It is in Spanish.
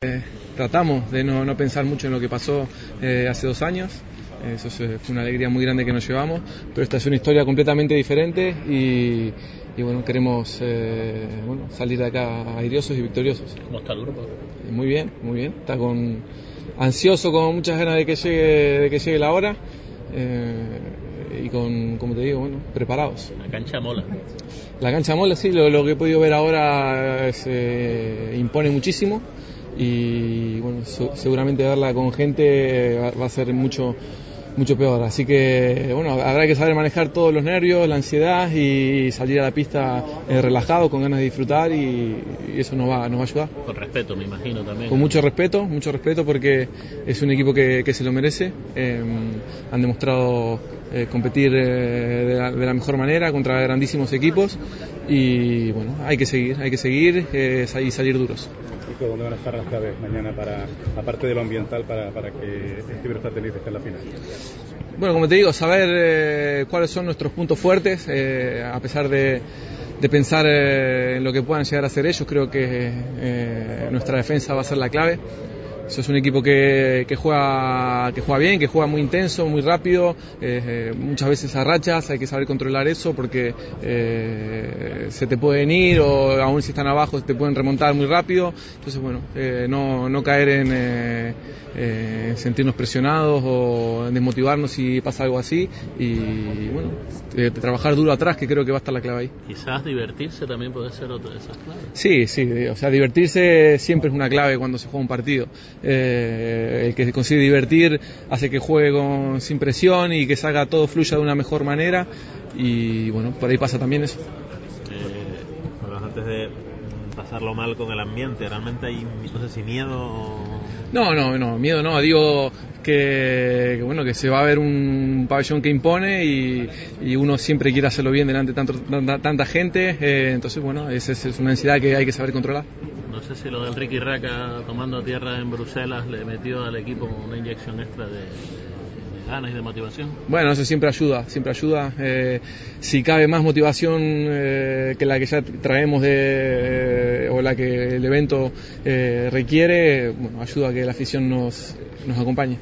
Eh, tratamos de no, pensar mucho en lo que pasó eh, hace dos años. Eso fue una alegría muy grande que nos llevamos, pero esta es una historia completamente diferente y, bueno, queremos eh, salir de acá airiosos y victoriosos. ¿Cómo está el grupo? Muy bien, muy bien. Está con ansioso, con muchas ganas de que llegue, de que llegue la hora y con, como te digo, bueno, preparados. La cancha mola. La cancha mola, sí, lo, que he podido ver ahora se impone muchísimo y bueno, seguramente verla con gente va, a ser mucho mucho peor. Así que bueno, habrá que saber manejar todos los nervios, la ansiedad y salir a la pista eh, relajado, con ganas de disfrutar y, eso nos va, nos va a ayudar. Con respeto, me imagino también. Con mucho respeto, mucho respeto porque es un equipo que, se lo merece. Eh, han demostrado eh, competir de la, de, la, mejor manera contra grandísimos equipos y bueno, hay que seguir, hay que seguir y salir duros. ¿Dónde van a estar las claves mañana, para, aparte de lo ambiental, para, para que Tenerife esté en la final? Bueno, como te digo, saber eh, cuáles son nuestros puntos fuertes, eh, a pesar de, pensar eh, en lo que puedan llegar a hacer ellos, creo que nuestra defensa va a ser la clave. Eso es un equipo que, que, juega, que juega bien, que juega muy intenso, muy rápido, eh, muchas veces a rachas, hay que saber controlar eso porque eh, se te pueden ir o aún si están abajo te pueden remontar muy rápido. Entonces, bueno, eh, no, no, caer en sentirnos presionados o desmotivarnos si pasa algo así y, bueno, trabajar duro atrás que creo que va a estar la clave ahí. Quizás divertirse también puede ser otra de esas claves. Sí, sí, o sea, divertirse siempre es una clave cuando se juega un partido. Eh, el que se consigue divertir hace que juegue sin presión y que salga todo fluya de una mejor manera y bueno, por ahí pasa también eso. Eh, antes de pasarlo mal con el ambiente, ¿realmente hay, no sé si miedo? No, no, no, miedo no, digo que, bueno, que se va a ver un pabellón que impone y, uno siempre quiere hacerlo bien delante de tanta, gente, eh, entonces bueno, esa es una ansiedad que hay que saber controlar. No sé si lo del Ricky Raca tomando tierra en Bruselas le metió al equipo una inyección extra de, ganas y de motivación. Bueno, eso siempre ayuda, siempre ayuda. Eh, si cabe más motivación eh, que la que ya traemos de, la que el evento requiere, bueno, ayuda a que la afición nos, nos acompañe.